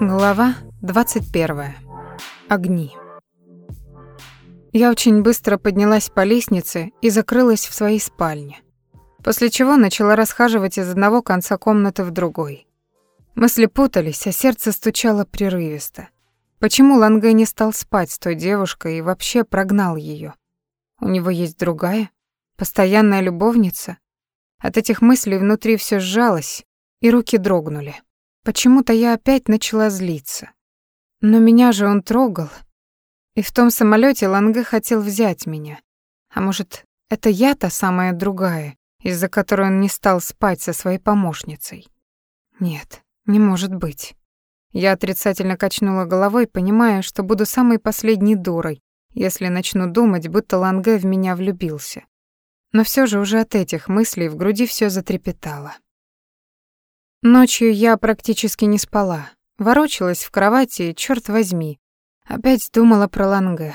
Глава 21. Огни. Я очень быстро поднялась по лестнице и закрылась в своей спальне, после чего начала расхаживать из одного конца комнаты в другой. Мысли путались, а сердце стучало прерывисто. Почему Ланге не стал спать с той девушкой и вообще прогнал ее? У него есть другая? Постоянная любовница? От этих мыслей внутри все сжалось, и руки дрогнули. Почему-то я опять начала злиться. Но меня же он трогал. И в том самолете Ланге хотел взять меня. А может, это я та самая другая, из-за которой он не стал спать со своей помощницей? Нет, не может быть. Я отрицательно качнула головой, понимая, что буду самой последней дурой, если начну думать, будто Ланге в меня влюбился. Но все же уже от этих мыслей в груди все затрепетало. Ночью я практически не спала. Ворочалась в кровати и, чёрт возьми, опять думала про Ланге.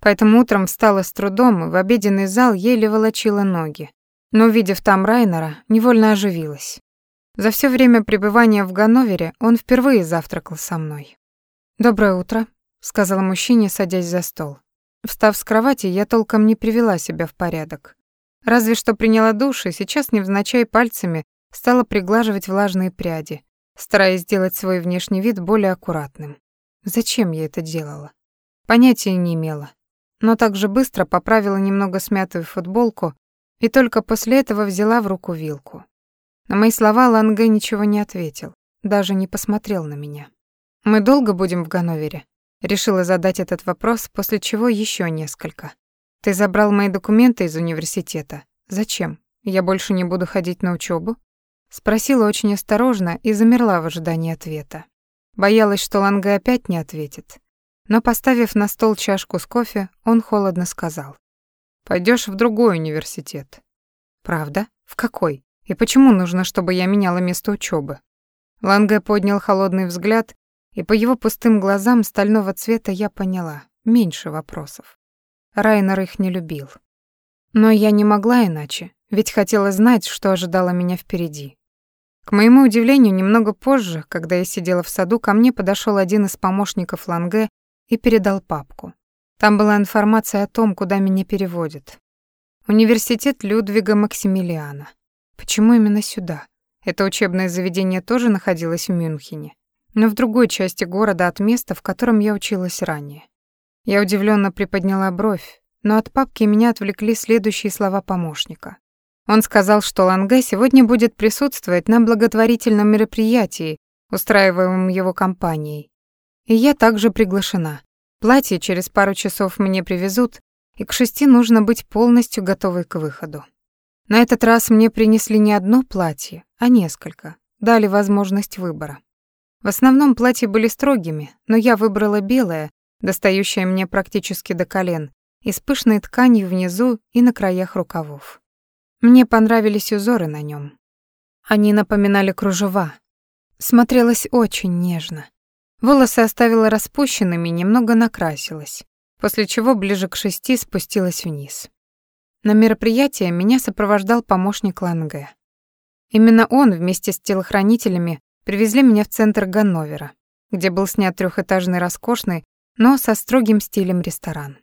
Поэтому утром встала с трудом и в обеденный зал еле волочила ноги. Но, увидев там Райнера, невольно оживилась. За всё время пребывания в Ганновере он впервые завтракал со мной. «Доброе утро», — сказала мужчине, садясь за стол. Встав с кровати, я толком не привела себя в порядок. Разве что приняла душ и сейчас невзначай пальцами стала приглаживать влажные пряди, стараясь сделать свой внешний вид более аккуратным. Зачем я это делала? Понятия не имела. Но также быстро поправила немного смятую футболку и только после этого взяла в руку вилку. На мои слова Ланге ничего не ответил, даже не посмотрел на меня. «Мы долго будем в Ганновере?» Решила задать этот вопрос, после чего еще несколько. «Ты забрал мои документы из университета. Зачем? Я больше не буду ходить на учебу? Спросила очень осторожно и замерла в ожидании ответа. Боялась, что Ланга опять не ответит. Но, поставив на стол чашку с кофе, он холодно сказал. Пойдешь в другой университет». «Правда? В какой? И почему нужно, чтобы я меняла место учебы? Ланге поднял холодный взгляд, и по его пустым глазам стального цвета я поняла. Меньше вопросов. Райнер их не любил. Но я не могла иначе, ведь хотела знать, что ожидало меня впереди. К моему удивлению, немного позже, когда я сидела в саду, ко мне подошел один из помощников Ланге и передал папку. Там была информация о том, куда меня переводят. Университет Людвига Максимилиана. Почему именно сюда? Это учебное заведение тоже находилось в Мюнхене, но в другой части города от места, в котором я училась ранее. Я удивленно приподняла бровь, но от папки меня отвлекли следующие слова помощника. Он сказал, что Ланге сегодня будет присутствовать на благотворительном мероприятии, устраиваемом его компанией. И я также приглашена. Платье через пару часов мне привезут, и к шести нужно быть полностью готовой к выходу. На этот раз мне принесли не одно платье, а несколько, дали возможность выбора. В основном платья были строгими, но я выбрала белое, достающее мне практически до колен, и с пышной тканью внизу и на краях рукавов. Мне понравились узоры на нем. Они напоминали кружева. Смотрелась очень нежно. Волосы оставила распущенными, немного накрасилась, после чего ближе к шести спустилась вниз. На мероприятие меня сопровождал помощник Ланге. Именно он вместе с телохранителями привезли меня в центр Ганновера, где был снят трехэтажный роскошный, но со строгим стилем ресторан.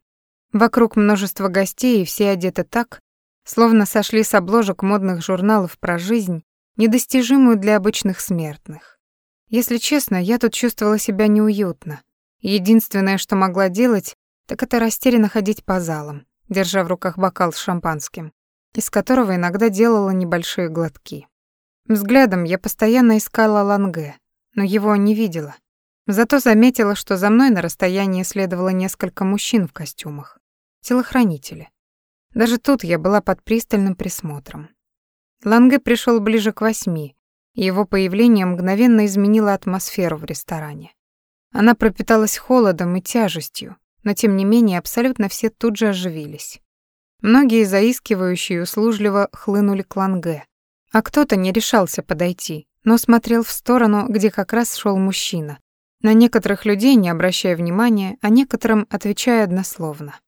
Вокруг множество гостей, и все одеты так, словно сошли с обложек модных журналов про жизнь, недостижимую для обычных смертных. Если честно, я тут чувствовала себя неуютно. Единственное, что могла делать, так это растерянно ходить по залам, держа в руках бокал с шампанским, из которого иногда делала небольшие глотки. Взглядом я постоянно искала Ланге, но его не видела. Зато заметила, что за мной на расстоянии следовало несколько мужчин в костюмах. Телохранители. Даже тут я была под пристальным присмотром. Ланге пришел ближе к восьми, и его появление мгновенно изменило атмосферу в ресторане. Она пропиталась холодом и тяжестью, но тем не менее абсолютно все тут же оживились. Многие заискивающие услужливо хлынули к Ланге, а кто-то не решался подойти, но смотрел в сторону, где как раз шел мужчина, на некоторых людей не обращая внимания, а некоторым отвечая однословно.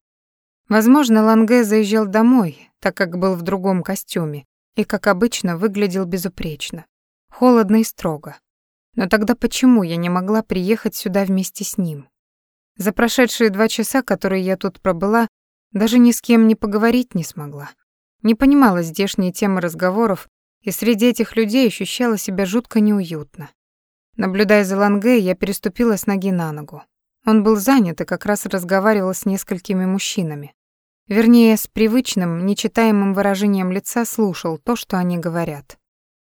Возможно, Ланге заезжал домой, так как был в другом костюме, и, как обычно, выглядел безупречно. Холодно и строго. Но тогда почему я не могла приехать сюда вместе с ним? За прошедшие два часа, которые я тут пробыла, даже ни с кем не поговорить не смогла. Не понимала здешние темы разговоров, и среди этих людей ощущала себя жутко неуютно. Наблюдая за Ланге, я переступила с ноги на ногу. Он был занят и как раз разговаривал с несколькими мужчинами. Вернее, с привычным, нечитаемым выражением лица слушал то, что они говорят.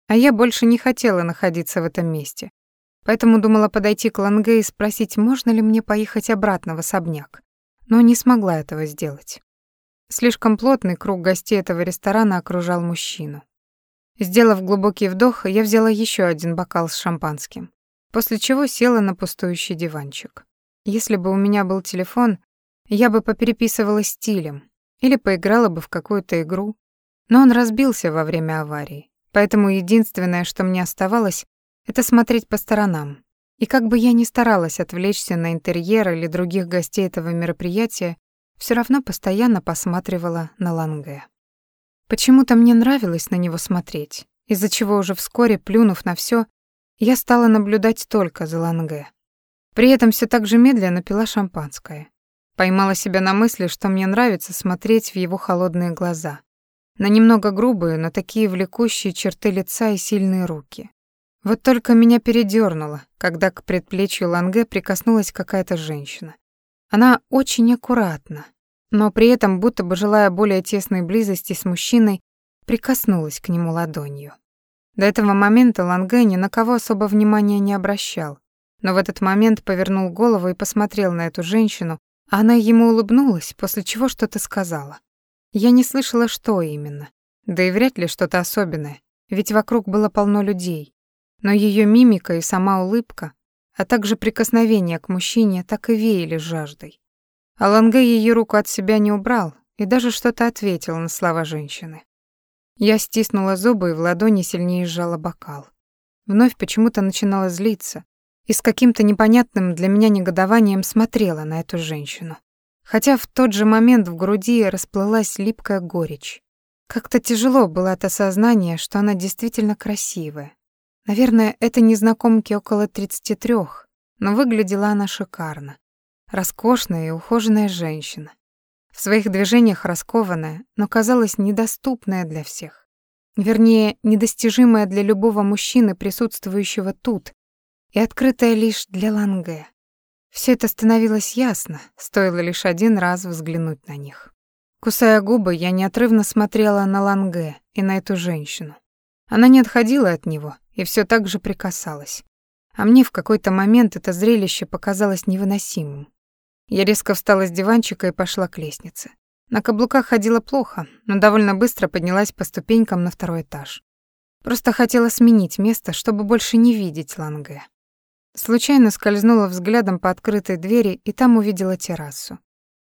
А я больше не хотела находиться в этом месте. Поэтому думала подойти к Ланге и спросить, можно ли мне поехать обратно в особняк. Но не смогла этого сделать. Слишком плотный круг гостей этого ресторана окружал мужчину. Сделав глубокий вдох, я взяла еще один бокал с шампанским, после чего села на пустующий диванчик. Если бы у меня был телефон, я бы попереписывала стилем или поиграла бы в какую-то игру, но он разбился во время аварии, поэтому единственное, что мне оставалось, это смотреть по сторонам. И как бы я ни старалась отвлечься на интерьер или других гостей этого мероприятия, все равно постоянно посматривала на Ланге. Почему-то мне нравилось на него смотреть, из-за чего уже вскоре, плюнув на все, я стала наблюдать только за Ланге. При этом все так же медленно пила шампанское. Поймала себя на мысли, что мне нравится смотреть в его холодные глаза. На немного грубые, но такие влекущие черты лица и сильные руки. Вот только меня передёрнуло, когда к предплечью Ланге прикоснулась какая-то женщина. Она очень аккуратно, но при этом, будто бы желая более тесной близости с мужчиной, прикоснулась к нему ладонью. До этого момента Ланге ни на кого особо внимания не обращал, но в этот момент повернул голову и посмотрел на эту женщину, она ему улыбнулась, после чего что-то сказала. Я не слышала, что именно. Да и вряд ли что-то особенное, ведь вокруг было полно людей. Но ее мимика и сама улыбка, а также прикосновение к мужчине так и веяли жаждой. Аланге ее руку от себя не убрал и даже что-то ответил на слова женщины. Я стиснула зубы и в ладони сильнее сжала бокал. Вновь почему-то начинала злиться и с каким-то непонятным для меня негодованием смотрела на эту женщину. Хотя в тот же момент в груди расплылась липкая горечь. Как-то тяжело было от осознания, что она действительно красивая. Наверное, это незнакомке около 33, но выглядела она шикарно. Роскошная и ухоженная женщина. В своих движениях раскованная, но казалась недоступная для всех. Вернее, недостижимая для любого мужчины, присутствующего тут, и открытая лишь для Ланге. Все это становилось ясно, стоило лишь один раз взглянуть на них. Кусая губы, я неотрывно смотрела на Ланге и на эту женщину. Она не отходила от него и все так же прикасалась. А мне в какой-то момент это зрелище показалось невыносимым. Я резко встала с диванчика и пошла к лестнице. На каблуках ходила плохо, но довольно быстро поднялась по ступенькам на второй этаж. Просто хотела сменить место, чтобы больше не видеть Ланге. Случайно скользнула взглядом по открытой двери и там увидела террасу.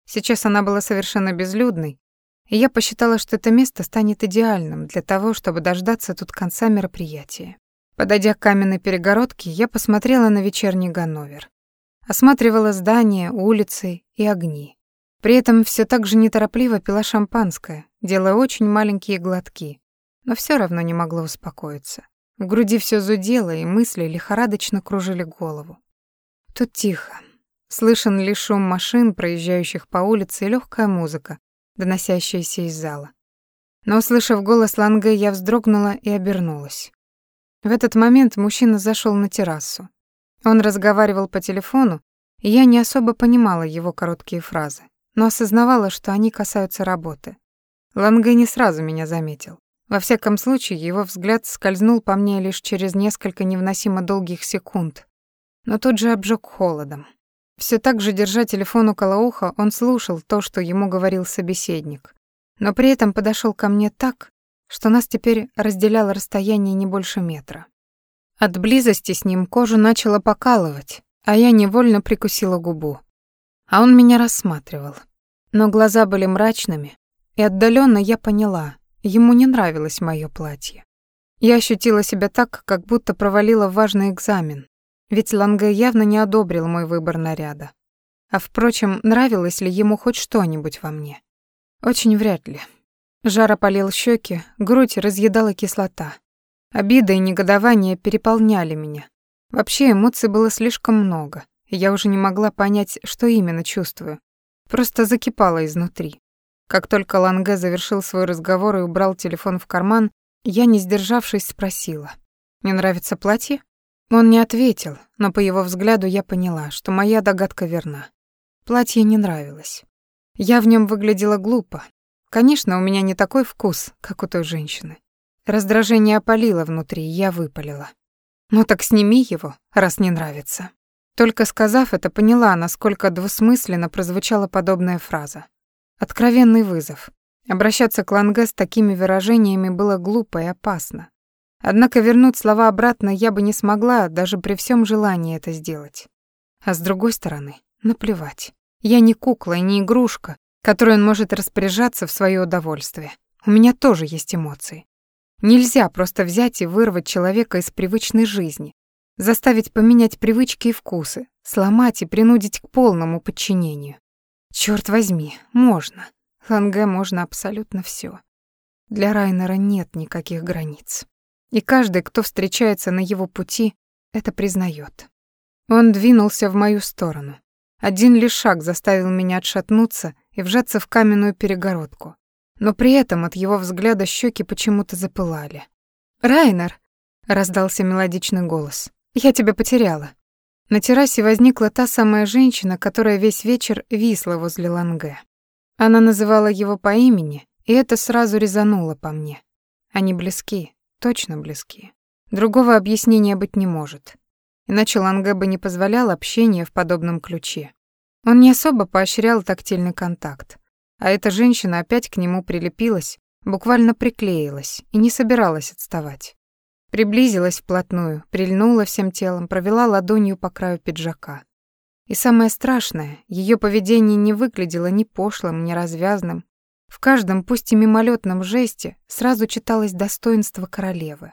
Сейчас она была совершенно безлюдной, и я посчитала, что это место станет идеальным для того, чтобы дождаться тут конца мероприятия. Подойдя к каменной перегородке, я посмотрела на вечерний Ганновер. Осматривала здания, улицы и огни. При этом все так же неторопливо пила шампанское, делая очень маленькие глотки, но все равно не могла успокоиться. В груди все зудело, и мысли лихорадочно кружили голову. Тут тихо. Слышен лишь шум машин, проезжающих по улице, и легкая музыка, доносящаяся из зала. Но, услышав голос Ланге, я вздрогнула и обернулась. В этот момент мужчина зашел на террасу. Он разговаривал по телефону, и я не особо понимала его короткие фразы, но осознавала, что они касаются работы. Ланге не сразу меня заметил. Во всяком случае, его взгляд скользнул по мне лишь через несколько невыносимо долгих секунд, но тут же обжег холодом. Все так же, держа телефон около уха, он слушал то, что ему говорил собеседник, но при этом подошел ко мне так, что нас теперь разделяло расстояние не больше метра. От близости с ним кожу начала покалывать, а я невольно прикусила губу. А он меня рассматривал. Но глаза были мрачными, и отдаленно я поняла, ему не нравилось мое платье. Я ощутила себя так, как будто провалила важный экзамен, ведь Ланге явно не одобрил мой выбор наряда. А впрочем, нравилось ли ему хоть что-нибудь во мне? Очень вряд ли. Жар опалил щеки, грудь разъедала кислота. Обида и негодование переполняли меня. Вообще эмоций было слишком много, я уже не могла понять, что именно чувствую. Просто закипала изнутри. Как только Ланге завершил свой разговор и убрал телефон в карман, я, не сдержавшись, спросила. «Не нравится платье?» Он не ответил, но по его взгляду я поняла, что моя догадка верна. Платье не нравилось. Я в нем выглядела глупо. Конечно, у меня не такой вкус, как у той женщины. Раздражение опалило внутри, я выпалила. «Ну так сними его, раз не нравится». Только сказав это, поняла, насколько двусмысленно прозвучала подобная фраза. Откровенный вызов. Обращаться к Ланге с такими выражениями было глупо и опасно. Однако вернуть слова обратно я бы не смогла, даже при всем желании это сделать. А с другой стороны, наплевать. Я не кукла и не игрушка, которой он может распоряжаться в свое удовольствие. У меня тоже есть эмоции. Нельзя просто взять и вырвать человека из привычной жизни, заставить поменять привычки и вкусы, сломать и принудить к полному подчинению. Черт возьми, можно. Ланге можно абсолютно все. Для Райнера нет никаких границ. И каждый, кто встречается на его пути, это признает. Он двинулся в мою сторону. Один лишь шаг заставил меня отшатнуться и вжаться в каменную перегородку. Но при этом от его взгляда щеки почему-то запылали. «Райнер!» — раздался мелодичный голос. «Я тебя потеряла». На террасе возникла та самая женщина, которая весь вечер висла возле Ланге. Она называла его по имени, и это сразу резануло по мне. Они близки, Точно близки. Другого объяснения быть не может. Иначе Ланге бы не позволял общения в подобном ключе. Он не особо поощрял тактильный контакт. А эта женщина опять к нему прилепилась, буквально приклеилась и не собиралась отставать. Приблизилась вплотную, прильнула всем телом, провела ладонью по краю пиджака. И самое страшное, ее поведение не выглядело ни пошлым, ни развязным, в каждом, пусть и мимолетном жесте, сразу читалось достоинство королевы.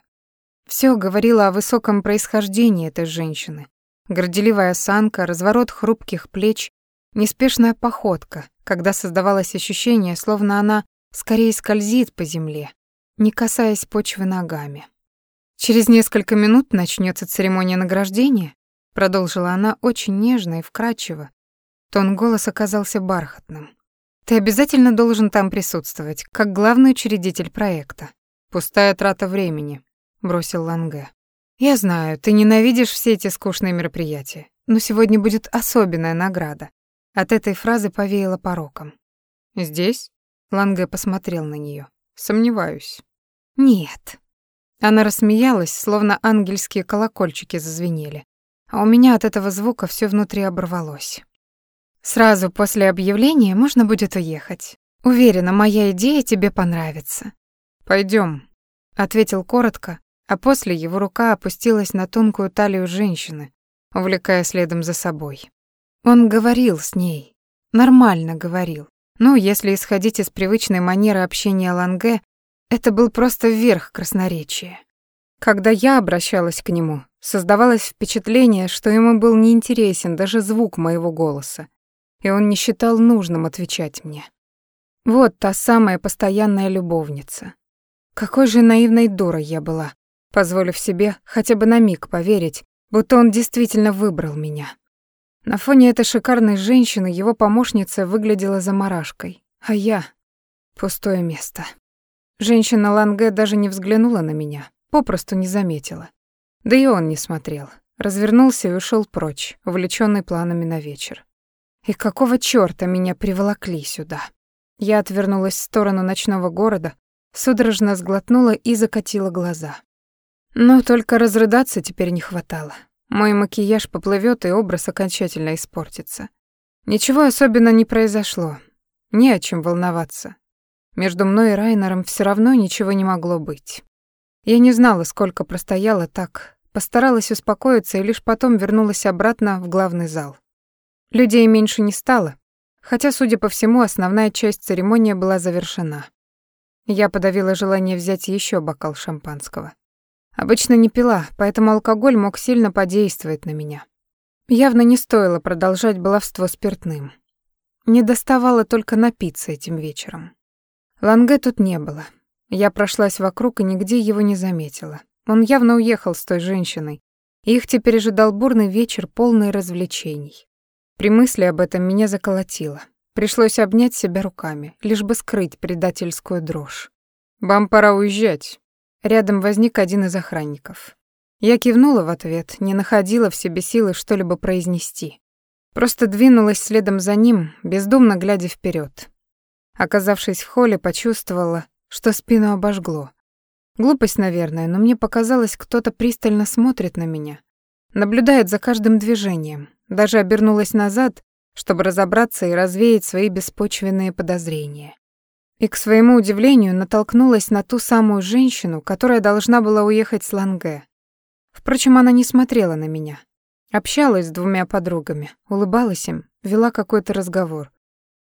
Все говорило о высоком происхождении этой женщины. Горделивая осанка, разворот хрупких плеч, неспешная походка, когда создавалось ощущение, словно она скорее скользит по земле, не касаясь почвы ногами. «Через несколько минут начнется церемония награждения», продолжила она очень нежно и вкрадчиво. Тон голоса оказался бархатным. Ты обязательно должен там присутствовать, как главный учредитель проекта. Пустая трата времени, бросил Ланге. Я знаю, ты ненавидишь все эти скучные мероприятия, но сегодня будет особенная награда. От этой фразы повеяло пороком. Здесь? Ланге посмотрел на нее. Сомневаюсь. Нет. Она рассмеялась, словно ангельские колокольчики зазвенели. А у меня от этого звука все внутри оборвалось. Сразу после объявления можно будет уехать. Уверена, моя идея тебе понравится. Пойдем, ответил коротко, а после его рука опустилась на тонкую талию женщины, увлекая следом за собой. Он говорил с ней, нормально говорил. Ну, если исходить из привычной манеры общения Ланге, это был просто верх красноречия. Когда я обращалась к нему, создавалось впечатление, что ему был неинтересен даже звук моего голоса, и он не считал нужным отвечать мне. Вот та самая постоянная любовница. Какой же наивной дурой я была, позволив себе хотя бы на миг поверить, будто он действительно выбрал меня. На фоне этой шикарной женщины его помощница выглядела заморашкой, а я — пустое место. Женщина Ланге даже не взглянула на меня, попросту не заметила. Да и он не смотрел. Развернулся и ушел прочь, увлечённый планами на вечер. И какого чёрта меня приволокли сюда? Я отвернулась в сторону ночного города, судорожно сглотнула и закатила глаза. Но только разрыдаться теперь не хватало. Мой макияж поплывёт, и образ окончательно испортится. Ничего особенно не произошло. Не о чем волноваться. Между мной и Райнером всё равно ничего не могло быть. Я не знала, сколько простояла так, постаралась успокоиться и лишь потом вернулась обратно в главный зал. Людей меньше не стало, хотя, судя по всему, основная часть церемонии была завершена. Я подавила желание взять еще бокал шампанского. Обычно не пила, поэтому алкоголь мог сильно подействовать на меня. Явно не стоило продолжать баловство спиртным. Не доставало только напиться этим вечером. Ланге тут не было. Я прошлась вокруг и нигде его не заметила. Он явно уехал с той женщиной, Их теперь ожидал бурный вечер, полный развлечений. При мысли об этом меня заколотило. Пришлось обнять себя руками, лишь бы скрыть предательскую дрожь. «Вам пора уезжать». Рядом возник один из охранников. Я кивнула в ответ, не находила в себе силы что-либо произнести. Просто двинулась следом за ним, бездумно глядя вперед. Оказавшись в холле, почувствовала, что спину обожгло. Глупость, наверное, но мне показалось, кто-то пристально смотрит на меня, наблюдает за каждым движением. Даже обернулась назад, чтобы разобраться и развеять свои беспочвенные подозрения. И, к своему удивлению, натолкнулась на ту самую женщину, которая должна была уехать с Ланге. Впрочем, она не смотрела на меня. Общалась с двумя подругами, улыбалась им, вела какой-то разговор.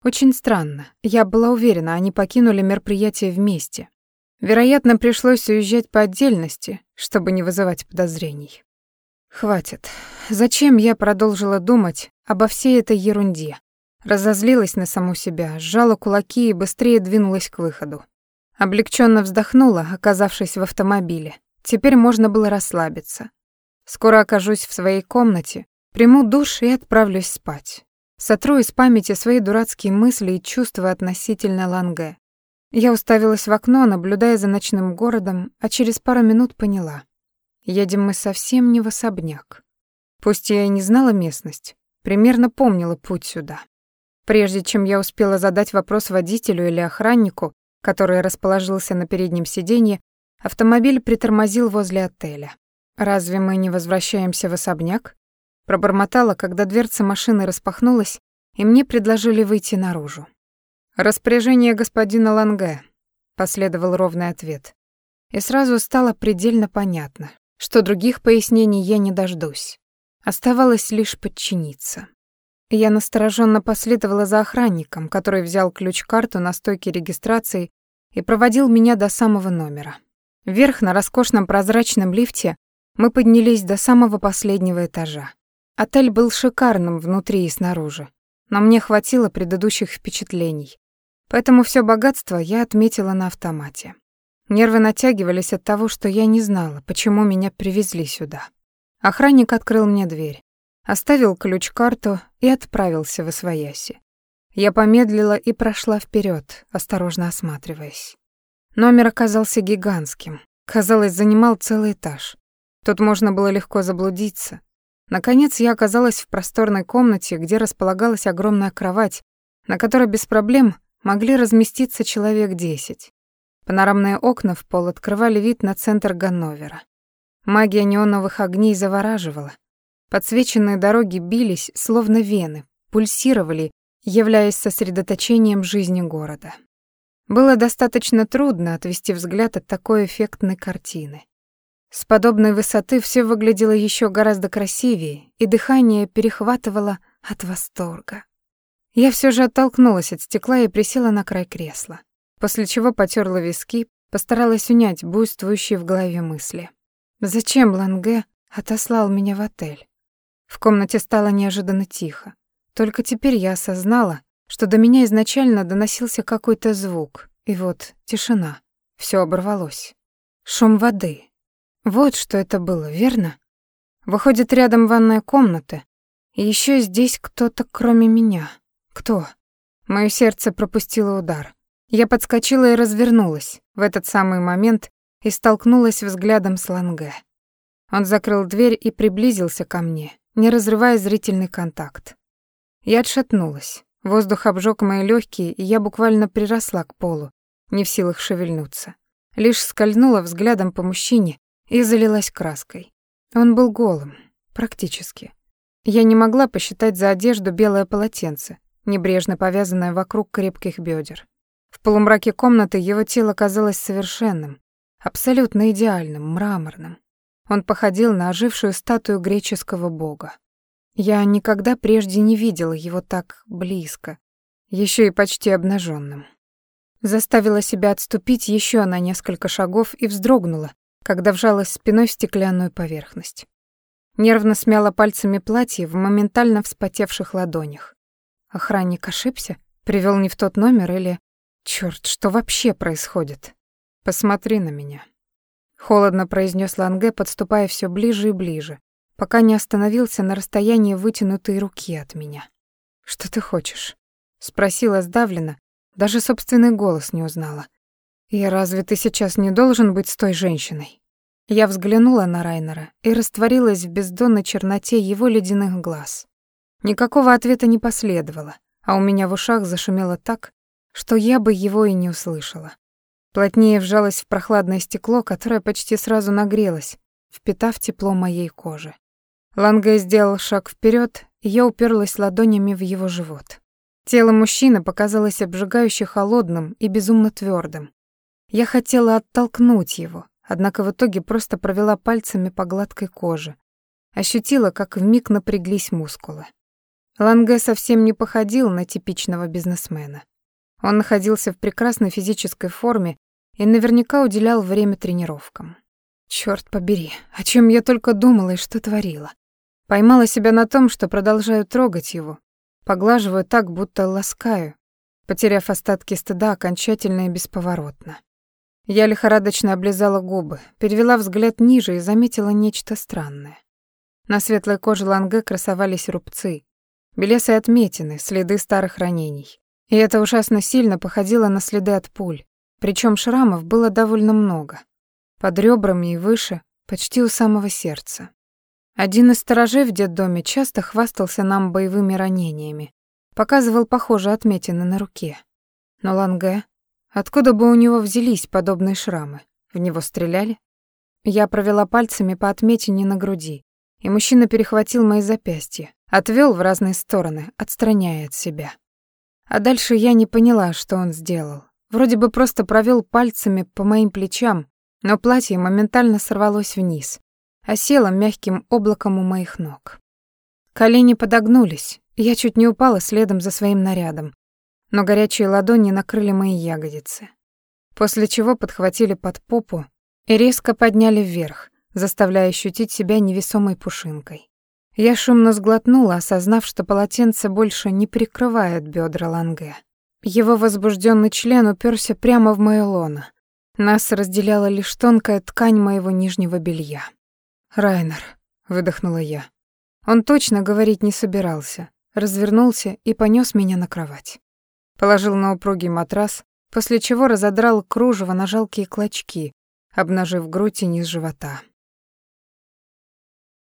Очень странно. Я была уверена, они покинули мероприятие вместе. Вероятно, пришлось уезжать по отдельности, чтобы не вызывать подозрений. Хватит. Зачем я продолжила думать обо всей этой ерунде? Разозлилась на саму себя, сжала кулаки и быстрее двинулась к выходу. Облегченно вздохнула, оказавшись в автомобиле. Теперь можно было расслабиться. Скоро окажусь в своей комнате, приму душ и отправлюсь спать. Сотру из памяти свои дурацкие мысли и чувства относительно Ланге. Я уставилась в окно, наблюдая за ночным городом, а через пару минут поняла. Едем мы совсем не в особняк. Пусть я и не знала местность, примерно помнила путь сюда. Прежде чем я успела задать вопрос водителю или охраннику, который расположился на переднем сиденье, автомобиль притормозил возле отеля. «Разве мы не возвращаемся в особняк?» Пробормотала, когда дверца машины распахнулась, и мне предложили выйти наружу. «Распоряжение господина Ланге», — последовал ровный ответ. И сразу стало предельно понятно, что других пояснений я не дождусь. Оставалось лишь подчиниться. Я настороженно последовала за охранником, который взял ключ-карту на стойке регистрации и проводил меня до самого номера. Вверх на роскошном прозрачном лифте мы поднялись до самого последнего этажа. Отель был шикарным внутри и снаружи, но мне хватило предыдущих впечатлений. Поэтому все богатство я отметила на автомате. Нервы натягивались от того, что я не знала, почему меня привезли сюда. Охранник открыл мне дверь, оставил ключ-карту и отправился в Освояси. Я помедлила и прошла вперед, осторожно осматриваясь. Номер оказался гигантским, казалось, занимал целый этаж. Тут можно было легко заблудиться. Наконец я оказалась в просторной комнате, где располагалась огромная кровать, на которой без проблем могли разместиться человек десять. Панорамные окна в пол открывали вид на центр Ганновера. Магия неоновых огней завораживала. Подсвеченные дороги бились, словно вены, пульсировали, являясь сосредоточением жизни города. Было достаточно трудно отвести взгляд от такой эффектной картины. С подобной высоты все выглядело еще гораздо красивее, и дыхание перехватывало от восторга. Я все же оттолкнулась от стекла и присела на край кресла, после чего потерла виски, постаралась унять буйствующие в голове мысли. Зачем Ланге отослал меня в отель? В комнате стало неожиданно тихо. Только теперь я осознала, что до меня изначально доносился какой-то звук, и вот тишина. Все оборвалось. Шум воды. Вот что это было, верно? Выходит, рядом ванная комната, и еще здесь кто-то кроме меня. Кто? Моё сердце пропустило удар. Я подскочила и развернулась в этот самый момент и столкнулась взглядом с Ланге. Он закрыл дверь и приблизился ко мне, не разрывая зрительный контакт. Я отшатнулась. Воздух обжег мои легкие, и я буквально приросла к полу, не в силах шевельнуться. Лишь скользнула взглядом по мужчине и залилась краской. Он был голым, практически. Я не могла посчитать за одежду белое полотенце, небрежно повязанная вокруг крепких бедер. В полумраке комнаты его тело казалось совершенным, абсолютно идеальным, мраморным. Он походил на ожившую статую греческого бога. Я никогда прежде не видела его так близко, еще и почти обнаженным. Заставила себя отступить еще на несколько шагов и вздрогнула, когда вжалась спиной в стеклянную поверхность. Нервно смяла пальцами платье в моментально вспотевших ладонях. Охранник ошибся? Привел не в тот номер или... Чёрт, что вообще происходит? Посмотри на меня. Холодно произнес Ланге, подступая все ближе и ближе, пока не остановился на расстоянии вытянутой руки от меня. «Что ты хочешь?» — спросила сдавленно, даже собственный голос не узнала. «Я разве ты сейчас не должен быть с той женщиной?» Я взглянула на Райнера и растворилась в бездонной черноте его ледяных глаз. Никакого ответа не последовало, а у меня в ушах зашумело так, что я бы его и не услышала. Плотнее вжалась в прохладное стекло, которое почти сразу нагрелось, впитав тепло моей кожи. Ланге сделал шаг вперед, и я уперлась ладонями в его живот. Тело мужчины показалось обжигающе холодным и безумно твердым. Я хотела оттолкнуть его, однако в итоге просто провела пальцами по гладкой коже. Ощутила, как вмиг напряглись мускулы. Ланге совсем не походил на типичного бизнесмена. Он находился в прекрасной физической форме и наверняка уделял время тренировкам. Чёрт побери, о чем я только думала и что творила. Поймала себя на том, что продолжаю трогать его, поглаживаю так, будто ласкаю, потеряв остатки стыда окончательно и бесповоротно. Я лихорадочно облизала губы, перевела взгляд ниже и заметила нечто странное. На светлой коже Ланге красовались рубцы, белесые отметины, следы старых ранений. И это ужасно сильно походило на следы от пуль, причем шрамов было довольно много. Под ребрами и выше, почти у самого сердца. Один из сторожей в детдоме часто хвастался нам боевыми ранениями, показывал похожие отметины на руке. Но Ланге Откуда бы у него взялись подобные шрамы? В него стреляли? Я провела пальцами по отметине на груди, и мужчина перехватил мои запястья, отвел в разные стороны, отстраняя от себя. А дальше я не поняла, что он сделал. Вроде бы просто провел пальцами по моим плечам, но платье моментально сорвалось вниз, а село мягким облаком у моих ног. Колени подогнулись, я чуть не упала следом за своим нарядом, но горячие ладони накрыли мои ягодицы, после чего подхватили под попу и резко подняли вверх, заставляя ощутить себя невесомой пушинкой. Я шумно сглотнула, осознав, что полотенце больше не прикрывает бедра Ланге. Его возбужденный член уперся прямо в моё лоно. Нас разделяла лишь тонкая ткань моего нижнего белья. «Райнер», — выдохнула я. Он точно говорить не собирался, развернулся и понёс меня на кровать. Положил на упругий матрас, после чего разодрал кружево на жалкие клочки, обнажив грудь и низ живота.